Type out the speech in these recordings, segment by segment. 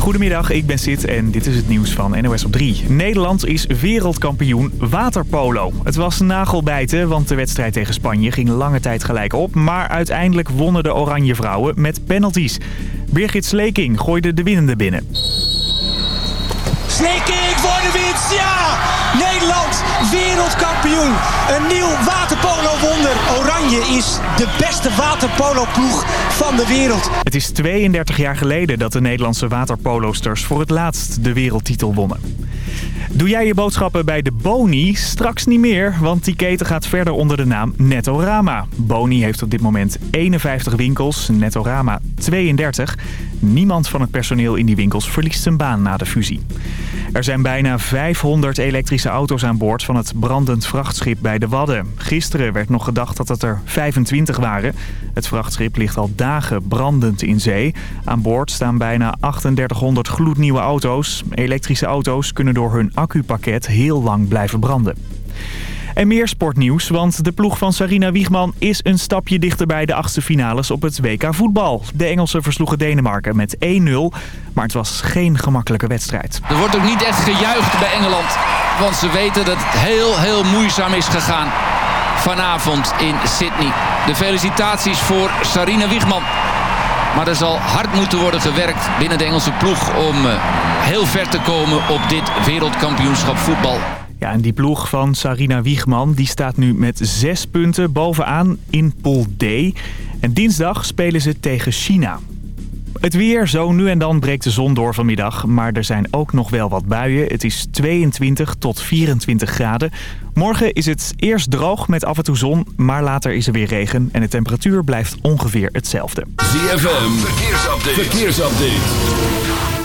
Goedemiddag, ik ben Sid en dit is het nieuws van NOS op 3. Nederland is wereldkampioen waterpolo. Het was nagelbijten, want de wedstrijd tegen Spanje ging lange tijd gelijk op. Maar uiteindelijk wonnen de Oranje Vrouwen met penalties. Birgit Sleking gooide de winnende binnen. Sleking voor de winst, ja! Wereldkampioen. Een nieuw waterpolo-wonder. Oranje is de beste waterpolo-ploeg van de wereld. Het is 32 jaar geleden dat de Nederlandse waterpolosters voor het laatst de wereldtitel wonnen. Doe jij je boodschappen bij de Boni? Straks niet meer, want die keten gaat verder onder de naam Nettorama. Boni heeft op dit moment 51 winkels, Nettorama 32. Niemand van het personeel in die winkels verliest zijn baan na de fusie. Er zijn bijna 500 elektrische auto's aan boord van het brandend vrachtschip bij de Wadden. Gisteren werd nog gedacht dat het er 25 waren. Het vrachtschip ligt al dagen brandend in zee. Aan boord staan bijna 3800 gloednieuwe auto's. Elektrische auto's kunnen door hun accupakket heel lang blijven branden. En meer sportnieuws, want de ploeg van Sarina Wiegman is een stapje dichter bij de achtste finales op het WK voetbal. De Engelsen versloegen Denemarken met 1-0, maar het was geen gemakkelijke wedstrijd. Er wordt ook niet echt gejuicht bij Engeland, want ze weten dat het heel, heel moeizaam is gegaan vanavond in Sydney. De felicitaties voor Sarina Wiegman. Maar er zal hard moeten worden gewerkt binnen de Engelse ploeg om eh, heel ver te komen op dit wereldkampioenschap voetbal. Ja, en die ploeg van Sarina Wiegman die staat nu met zes punten bovenaan in Pool D. En dinsdag spelen ze tegen China. Het weer, zo nu en dan breekt de zon door vanmiddag. Maar er zijn ook nog wel wat buien. Het is 22 tot 24 graden. Morgen is het eerst droog met af en toe zon. Maar later is er weer regen. En de temperatuur blijft ongeveer hetzelfde. ZFM, verkeersupdate. verkeersupdate.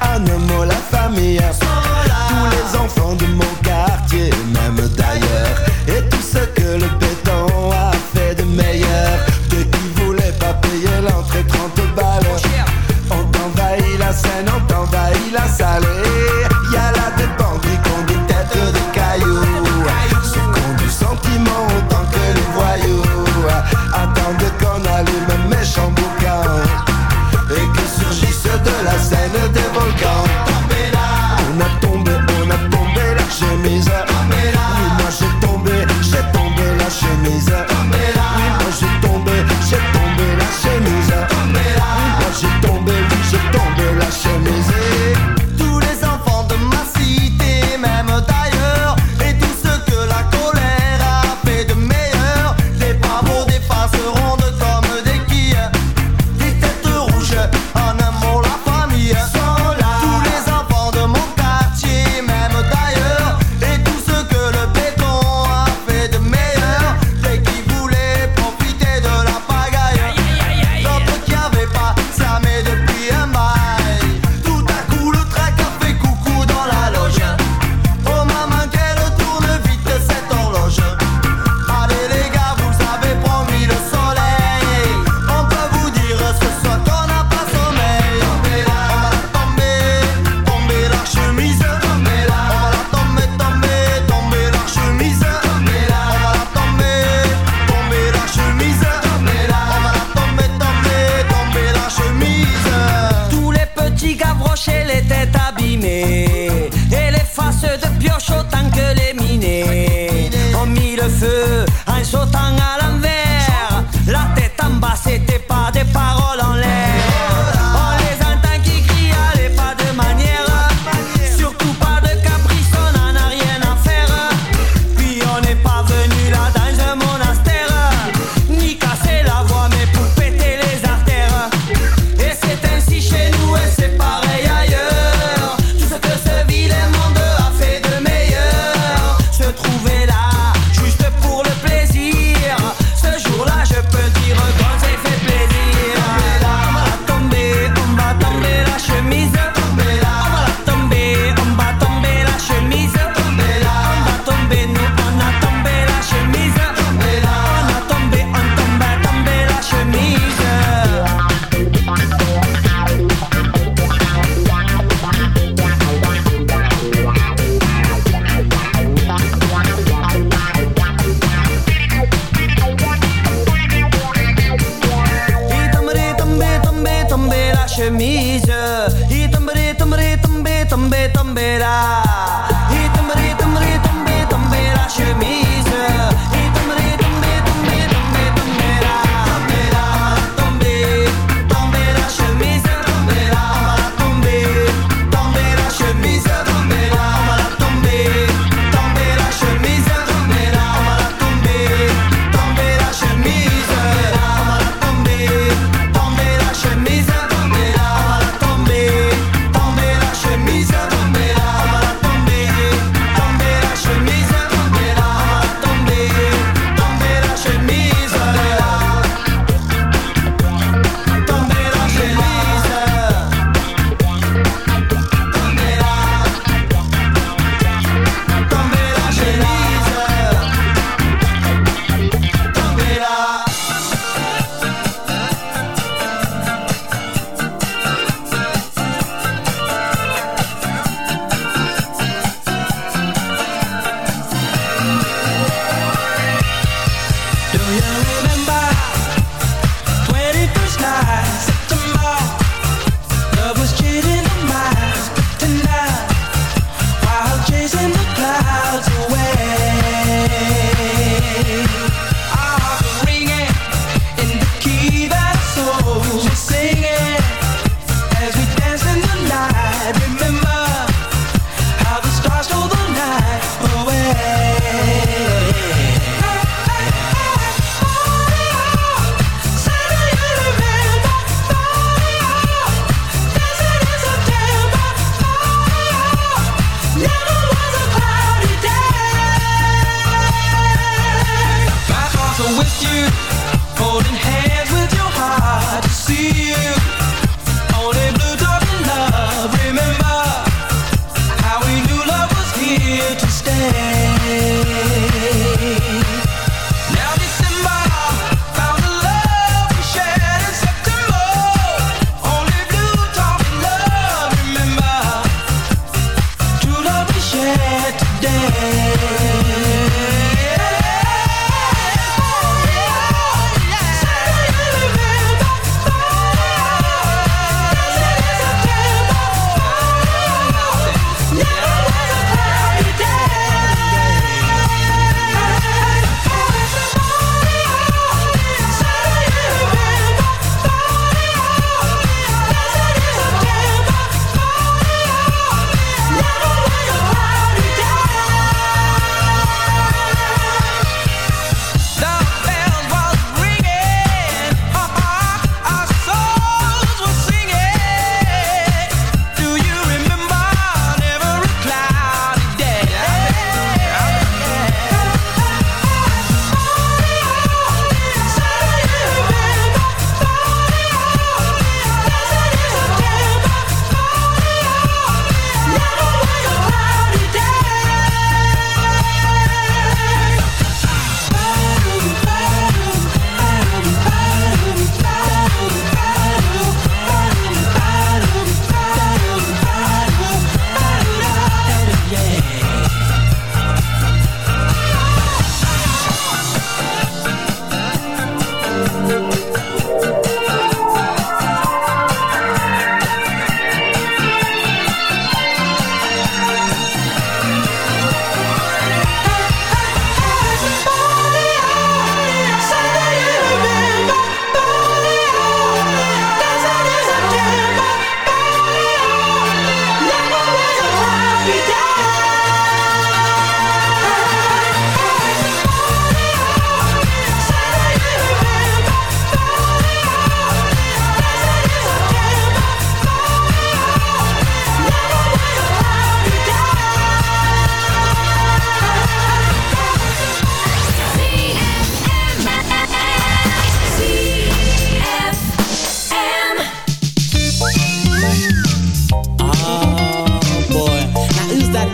andiamo la familia. Is zo tanga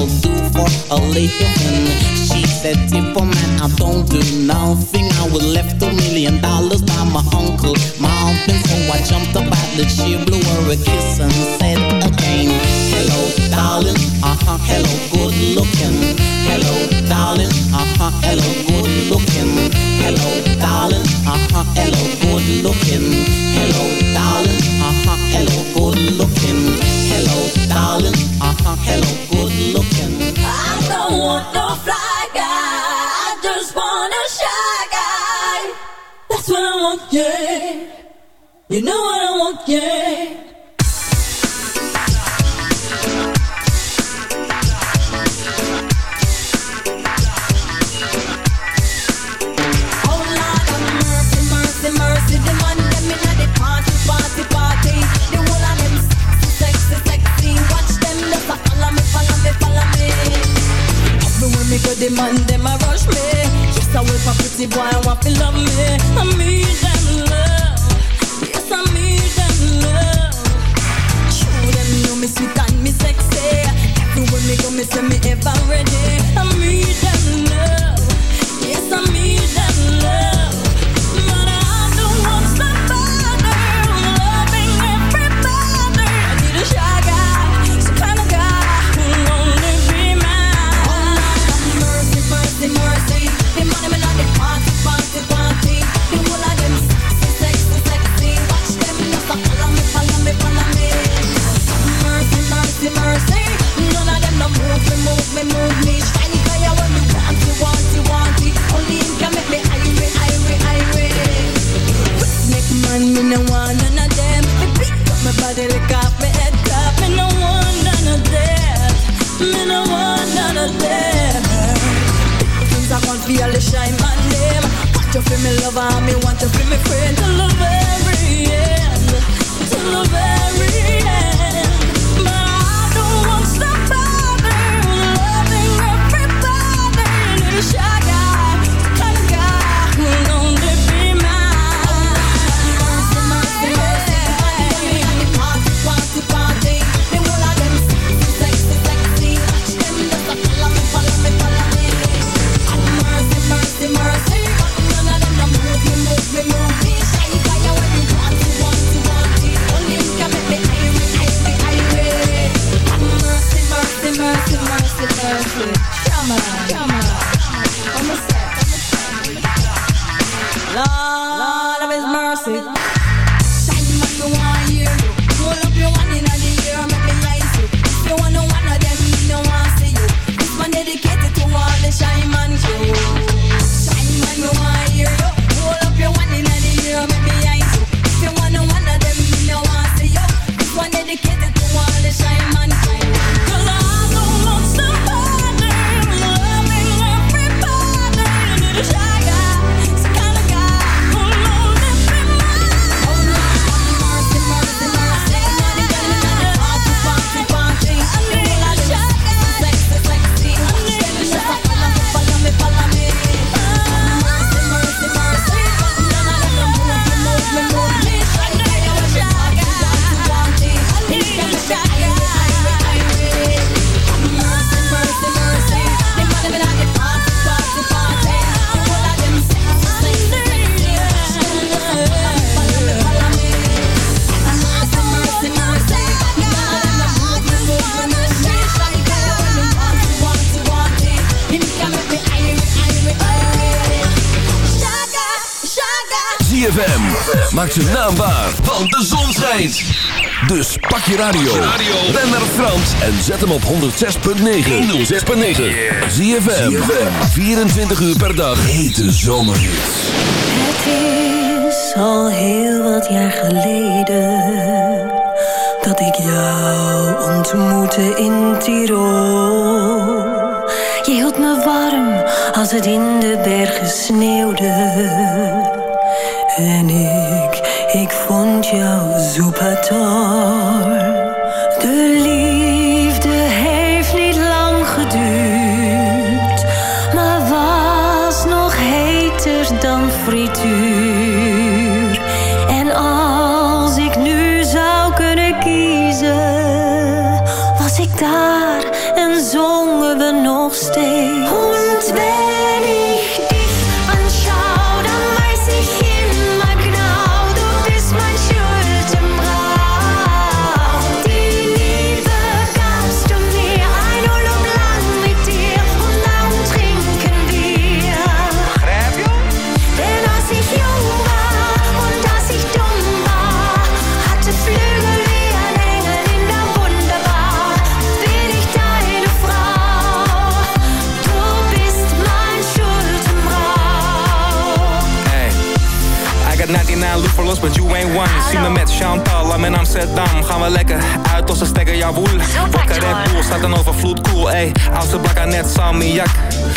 girl do for a living? She said, Tippa man, I don't do nothing. I was left a million dollars by my uncle, uncle. So I jumped up at the chair, blew her a kiss and said Hello, darling, uh huh, hello, good looking. Hello, darling, uh huh, hello, good looking. Hello, darling, uh huh, hello, good looking. Hello, darling, uh huh, hello, good looking. Hello, darling, uh huh, hello, good looking. I don't want no fly guy. I just want a shy guy. That's what I want, yeah. You know what I want, yeah. love. Maak ze naambaar, want de zon schijnt. Dus pak je radio. Ben naar Frans en zet hem op 106.9. 106.9. Zie je 24 uur per dag. Hete zomerhits. Het is al heel wat jaar geleden dat ik jou ontmoette in Tirol. Je hield me warm als het in de bergen sneeuwde. En ik shore. Chantal, I'm Amsterdam. Gaan we lekker uit onze stekker, jawoel. Wakker Red Bull, staat een overvloed, cool, ey. Oudste blakka net salmiak.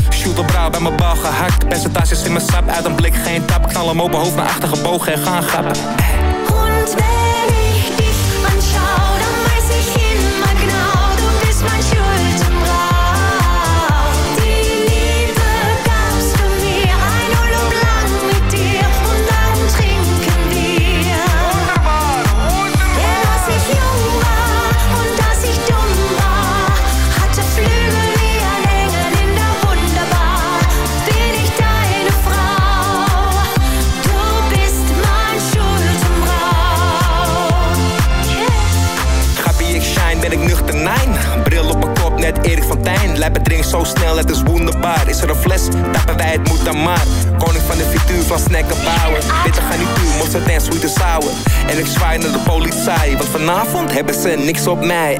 Shoot op brouw, bij mijn bal gehakt. Percentages in mijn sap, uit een blik geen tap. Knal hem open, hoofd naar achter gebogen en gaan grappen. Hond, Lijp het drinken zo snel, het is wonderbaar. Is er een fles, tappen wij het moet dan maar. Koning van de fituur van snacken bouwen. Witte ga niet toe, moet en sweet and sour. En ik zwaai naar de politie, want vanavond hebben ze niks op mij.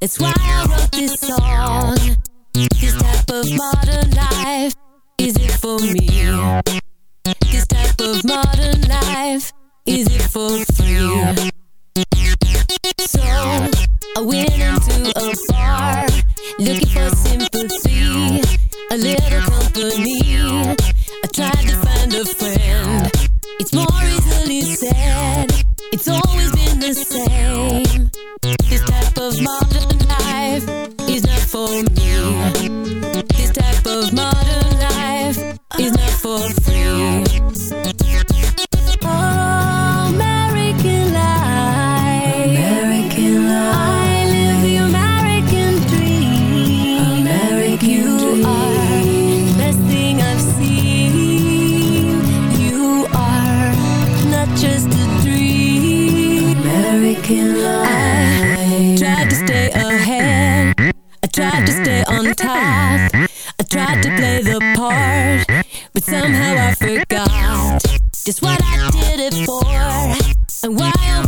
That's why I wrote this song. This type of modern life is it for me? This type of modern life is it for free? So I went into a bar looking for sympathy, a little company. I tried to find a friend. It's more easily said. It's all tried to stay ahead. I tried to stay on top. I tried to play the part, but somehow I forgot just what I did it for and why I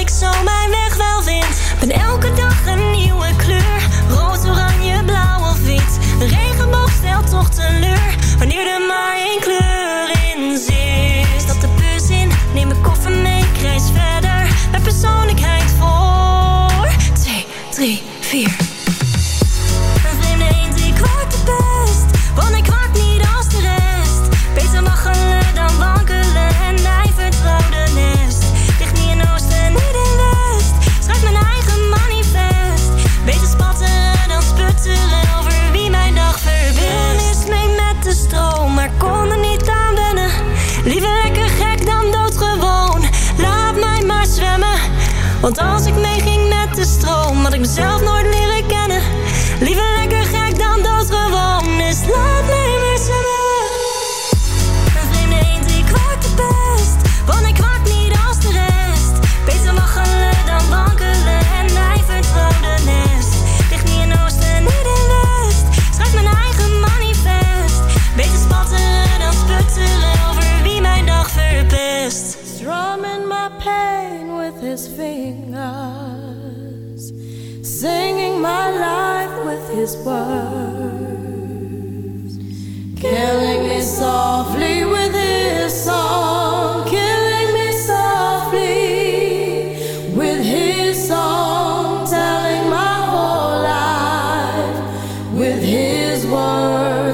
music so much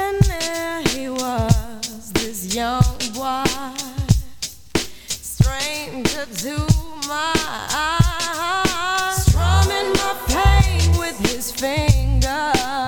And there he was, this young boy, stranger to my eyes, strumming my pain with his fingers.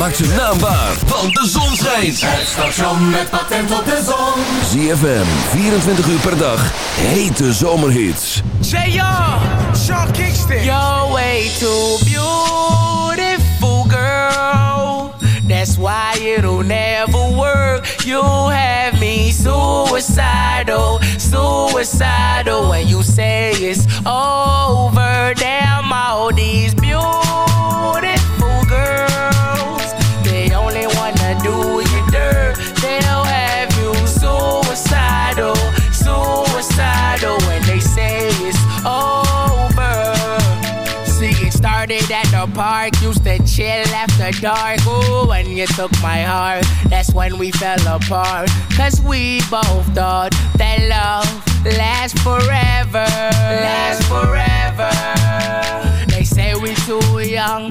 Maak zijn naam waar, want de zon schijnt. Het station met patent op de zon. ZFM, 24 uur per dag. Hete zomerhits. J.R. Sean Kingston. You're way too beautiful, girl. That's why it'll never work. You have me suicidal, suicidal. When you say it's over, damn all these beautiful the park, used to chill after dark. Ooh, when you took my heart, that's when we fell apart. Cause we both thought that love lasts forever. Lasts forever. They say we too young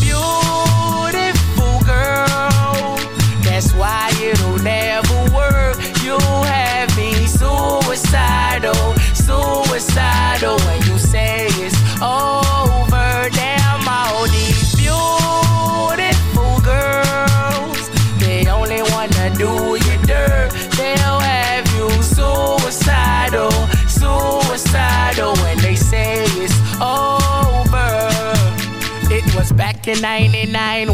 suicidal, suicidal. When you say it's over, damn all these beautiful girls. They only wanna do you dirt. They'll have you suicidal, suicidal. When they say it's over. It was back in 99,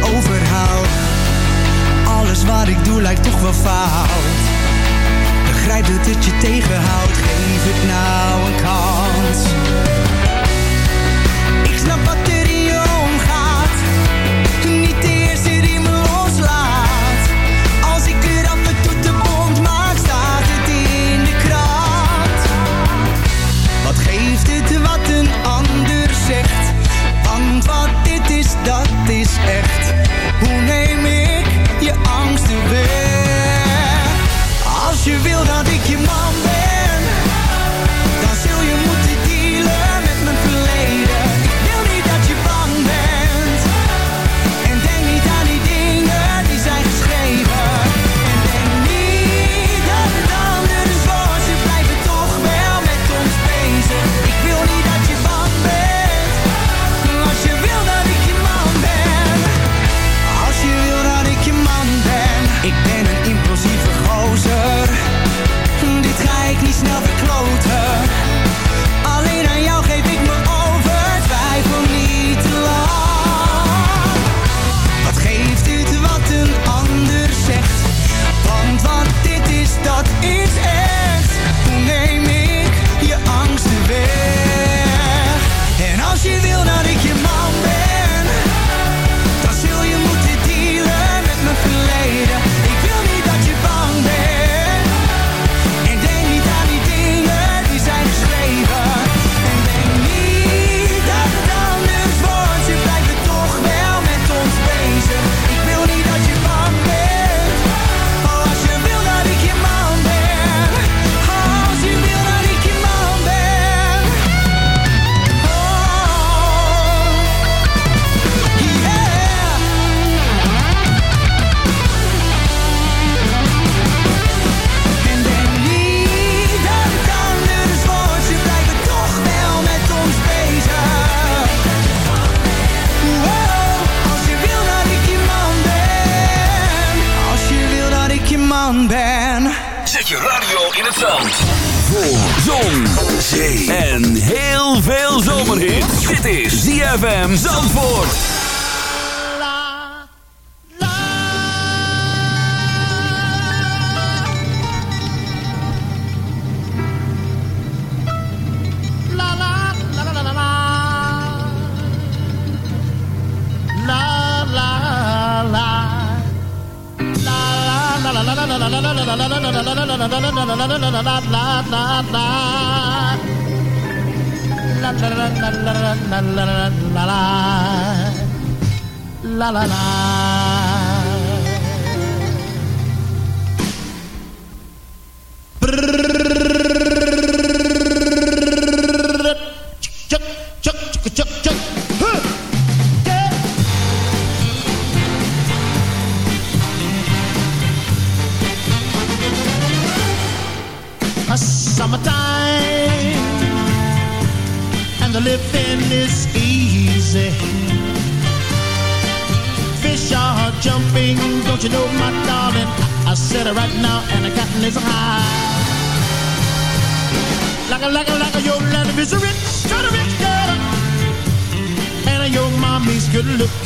Ik. Alles wat ik doe lijkt toch wel fout. Begrijp dat het je tegenhoudt, geef het nou een kans.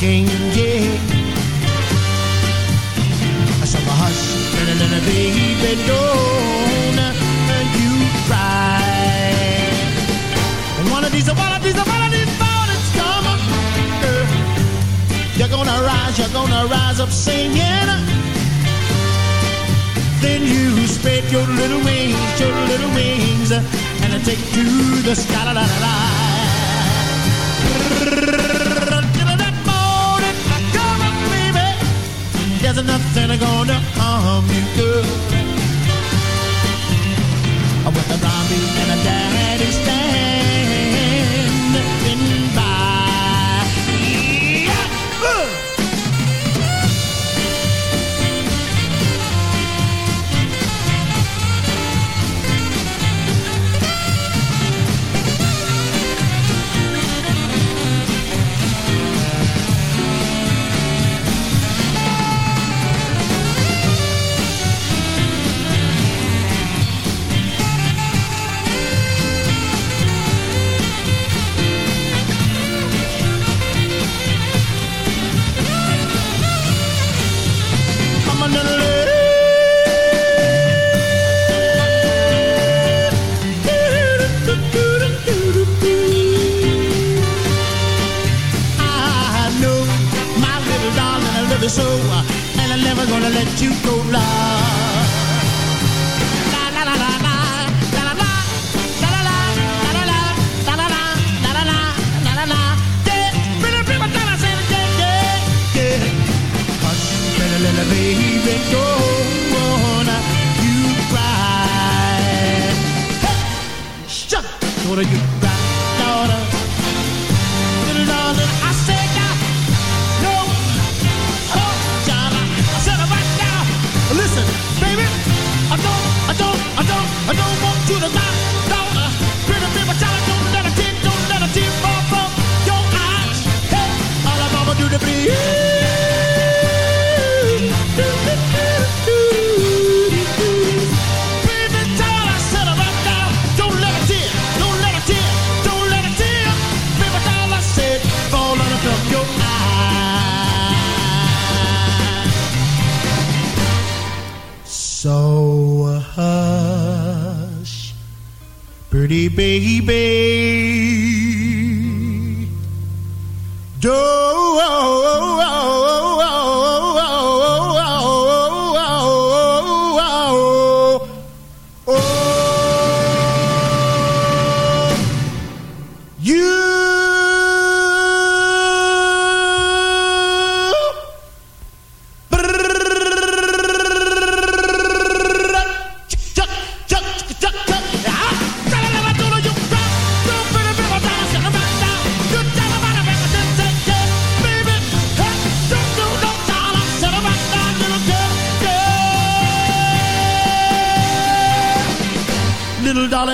looking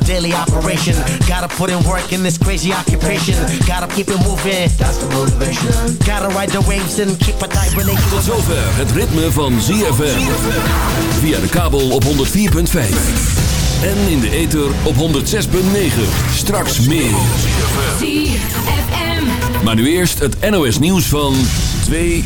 My daily operation. Gotta put in work in this crazy occupation. Gotta keep it moving. That's the motivation. Gotta ride the waves and keep a tight relation. Tot zover het ritme van ZFM. Via de kabel op 104.5. En in de ether op 106.9. Straks meer. ZFM. Maar nu eerst het NOS nieuws van 2